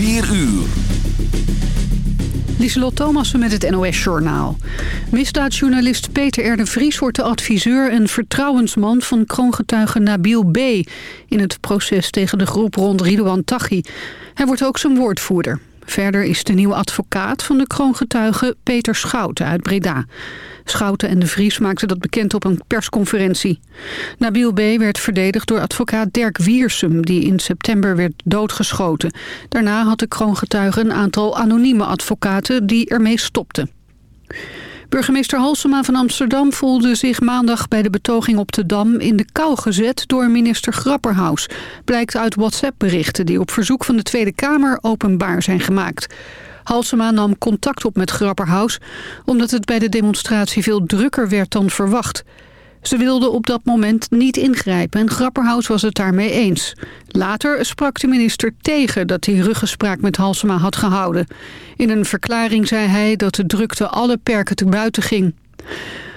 4 uur. Lieselot Thomassen met het NOS-journaal. Misdaadjournalist Peter R. de Vries wordt de adviseur en vertrouwensman van kroongetuige Nabil B. in het proces tegen de groep rond Ridouan Taghi. Hij wordt ook zijn woordvoerder. Verder is de nieuwe advocaat van de kroongetuige Peter Schouten uit Breda. Schouten en de Vries maakten dat bekend op een persconferentie. Nabil B. werd verdedigd door advocaat Dirk Wiersum... die in september werd doodgeschoten. Daarna had de kroongetuige een aantal anonieme advocaten... die ermee stopten. Burgemeester Halsema van Amsterdam voelde zich maandag bij de betoging op de Dam in de kou gezet door minister Grapperhaus. Blijkt uit WhatsApp-berichten die op verzoek van de Tweede Kamer openbaar zijn gemaakt. Halsema nam contact op met Grapperhaus omdat het bij de demonstratie veel drukker werd dan verwacht. Ze wilde op dat moment niet ingrijpen en Grapperhaus was het daarmee eens. Later sprak de minister tegen dat hij ruggespraak met Halsema had gehouden. In een verklaring zei hij dat de drukte alle perken te buiten ging.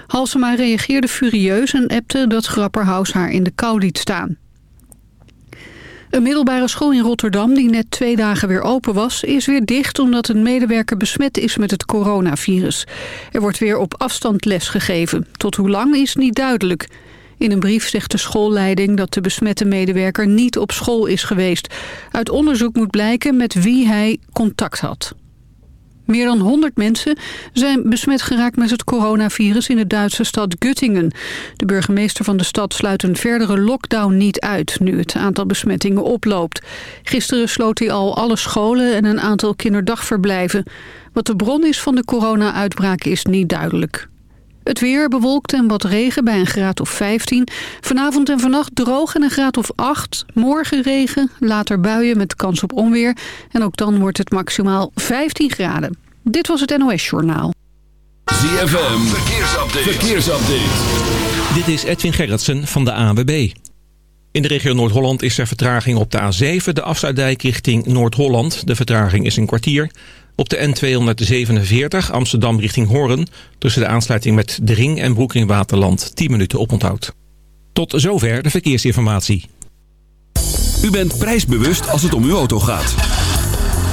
Halsema reageerde furieus en appte dat Grapperhaus haar in de kou liet staan. Een middelbare school in Rotterdam, die net twee dagen weer open was... is weer dicht omdat een medewerker besmet is met het coronavirus. Er wordt weer op afstand les gegeven. Tot hoe lang is niet duidelijk. In een brief zegt de schoolleiding dat de besmette medewerker niet op school is geweest. Uit onderzoek moet blijken met wie hij contact had. Meer dan 100 mensen zijn besmet geraakt met het coronavirus in de Duitse stad Göttingen. De burgemeester van de stad sluit een verdere lockdown niet uit, nu het aantal besmettingen oploopt. Gisteren sloot hij al alle scholen en een aantal kinderdagverblijven. Wat de bron is van de corona-uitbraak is niet duidelijk. Het weer bewolkt en wat regen bij een graad of 15. Vanavond en vannacht droog en een graad of 8. Morgen regen, later buien met kans op onweer. En ook dan wordt het maximaal 15 graden. Dit was het NOS Journaal. ZFM, verkeersupdate. verkeersupdate. Dit is Edwin Gerritsen van de ANWB. In de regio Noord-Holland is er vertraging op de A7, de afsluitdijk richting Noord-Holland. De vertraging is een kwartier. Op de N247 Amsterdam richting Hoorn... tussen de aansluiting met De Ring en Broek in Waterland 10 minuten oponthoud. Tot zover de verkeersinformatie. U bent prijsbewust als het om uw auto gaat.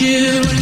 You.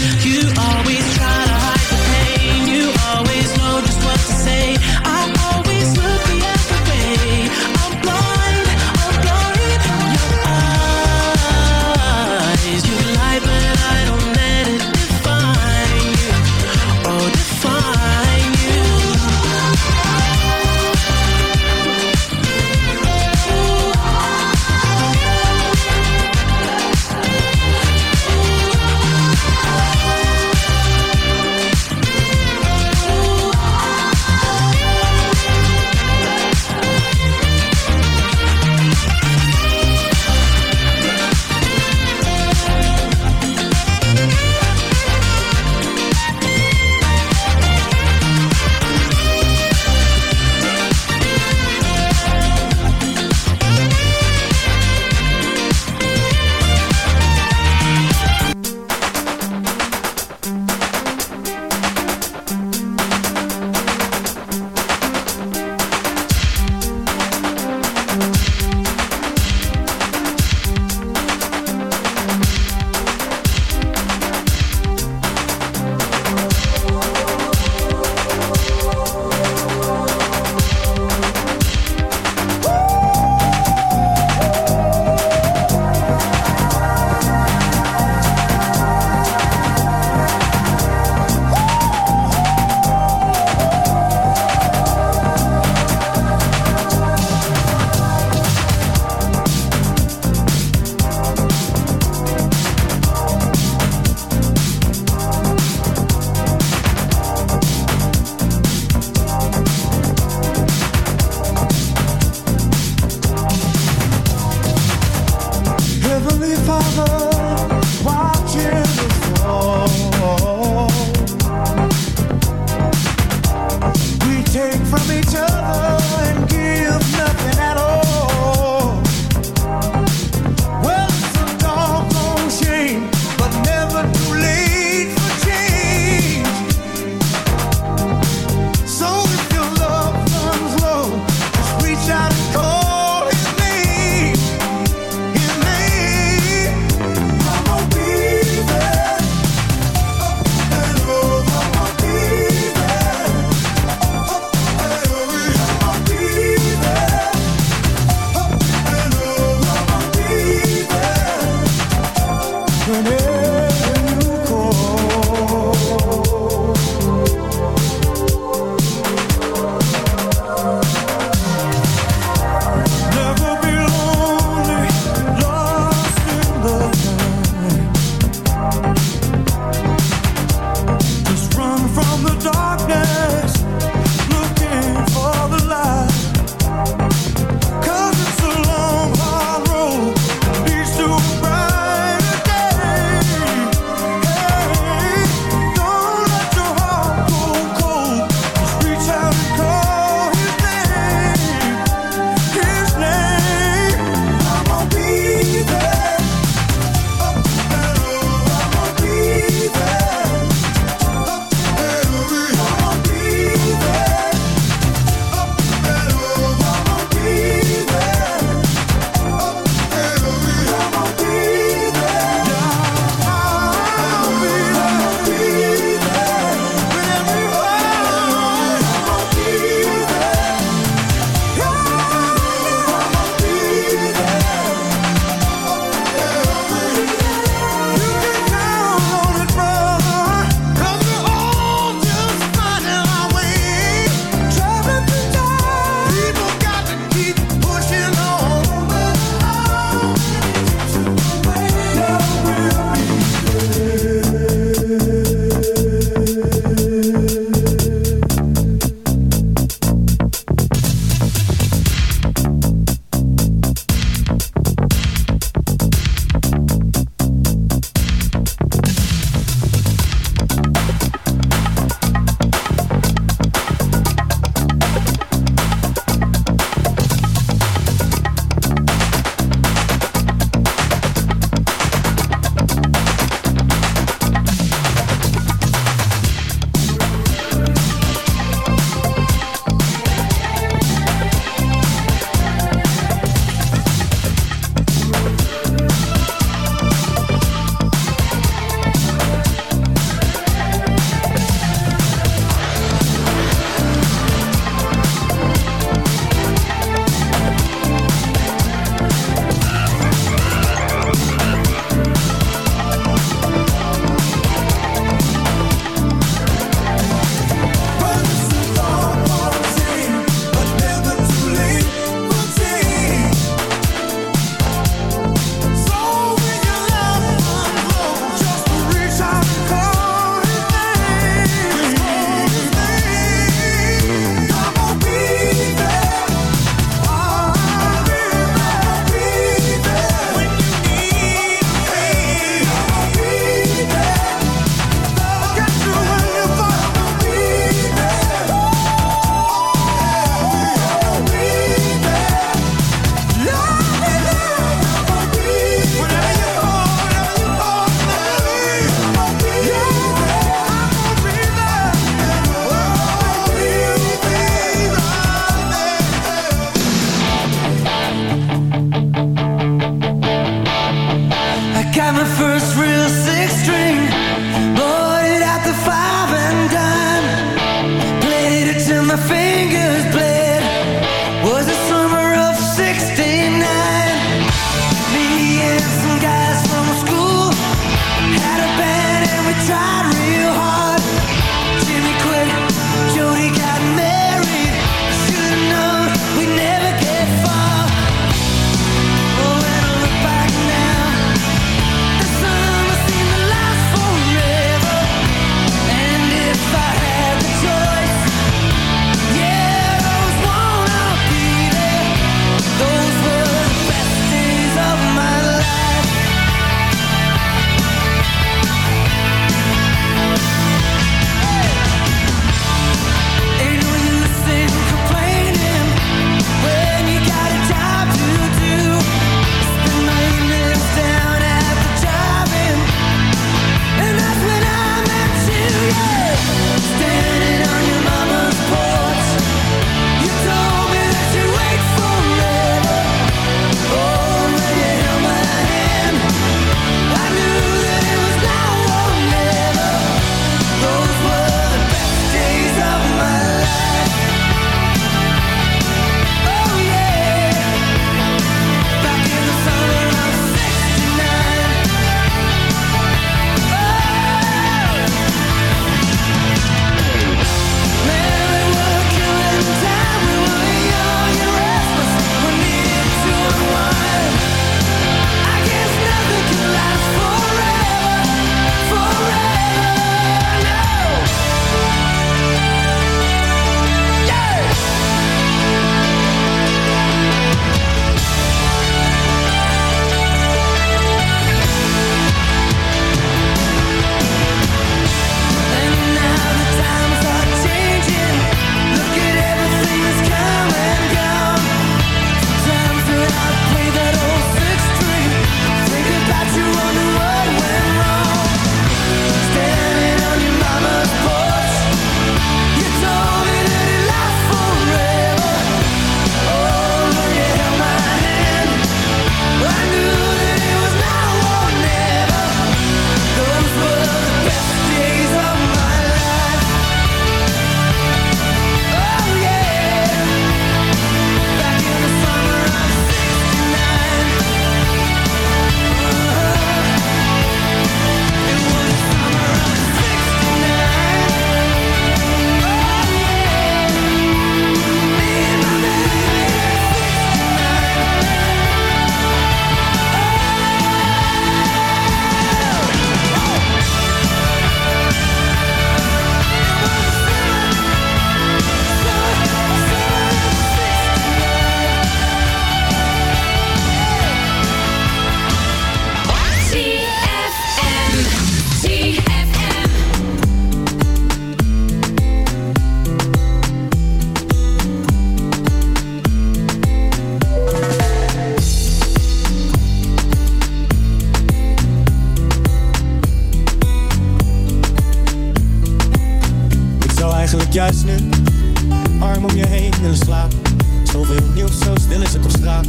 Zoveel nieuws, zo stil is het op straat.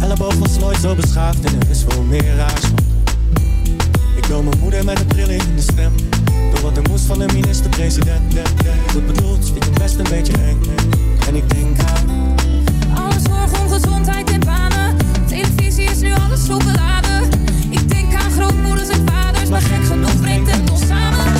Elleboog was nooit zo beschaafd en er is veel meer raars. Ik wil mijn moeder met een bril in de stem. Door wat er moest van de minister-president. Goed bedoeld, vind ik best een beetje eng. En ik denk aan. Alle zorg om gezondheid en banen. Televisie is nu alles zo beladen. Ik denk aan grootmoeders en vaders, maar gek genoeg brengt het ons samen.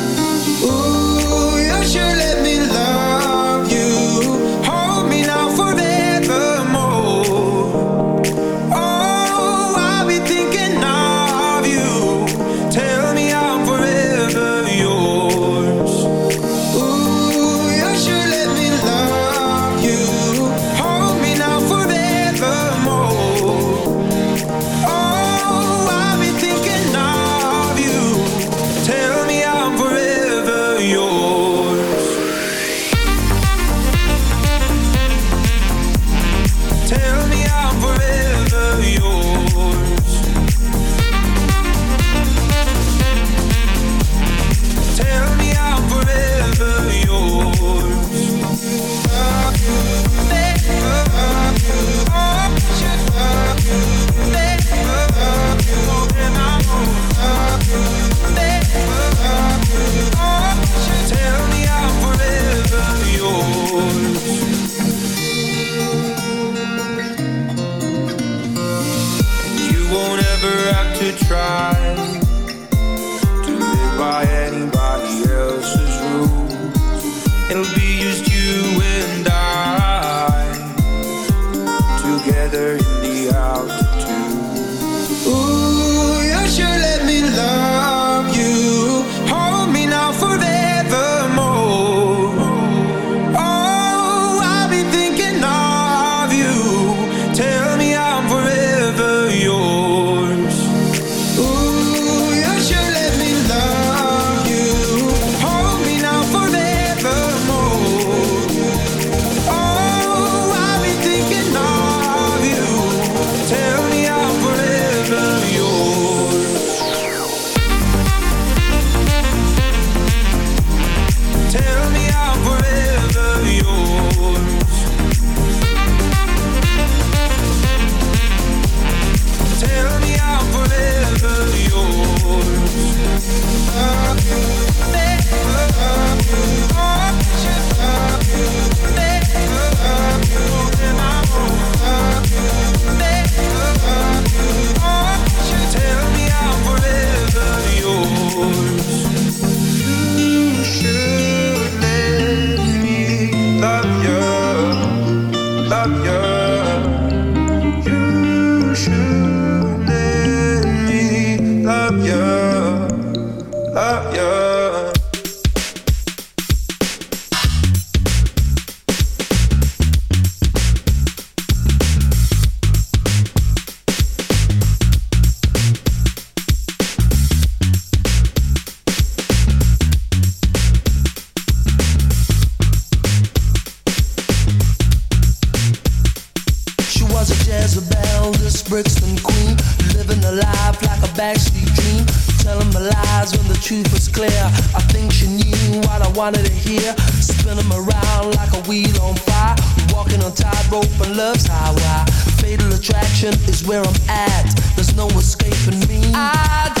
rope and love's highway. Fatal attraction is where I'm at. There's no escaping me. I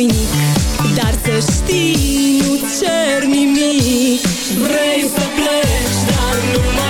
voinic Dar să știi, nu cer nimic. Vrei să pleci, dar nu mai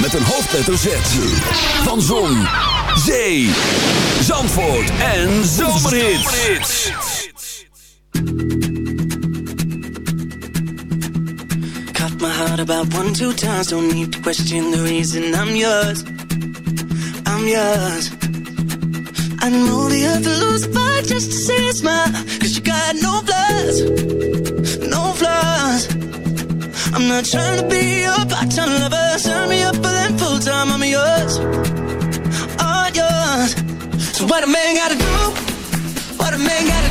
met een hoofdletter Z. Van Zon, Zee, Zandvoort en Zomerhits. Cut my heart about one, two times. Don't need to question the reason I'm yours. I'm yours. I know the earth will lose a just to see a smile. Cause you got no flaws. I'm not trying to be your part-time lover. Sign me up for them full-time, I'm yours. All yours. So what a man gotta do? What a man gotta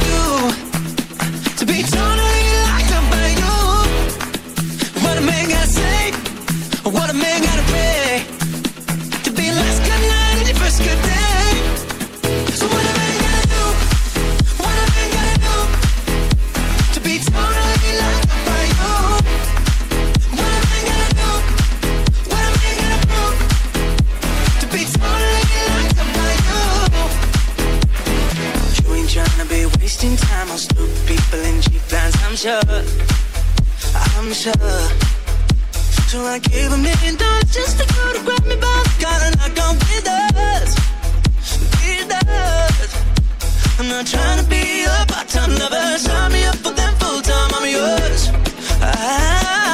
million dollars just to go to grab me by the collar and knock on with us, with us. I'm not trying to be a part-time lover. Sign me up for them full-time. I'm yours. I'm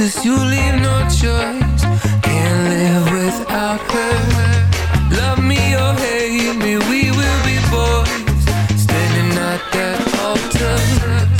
Cause you leave no choice. Can't live without her. Love me or hate me We will be boys. Standing at that altar.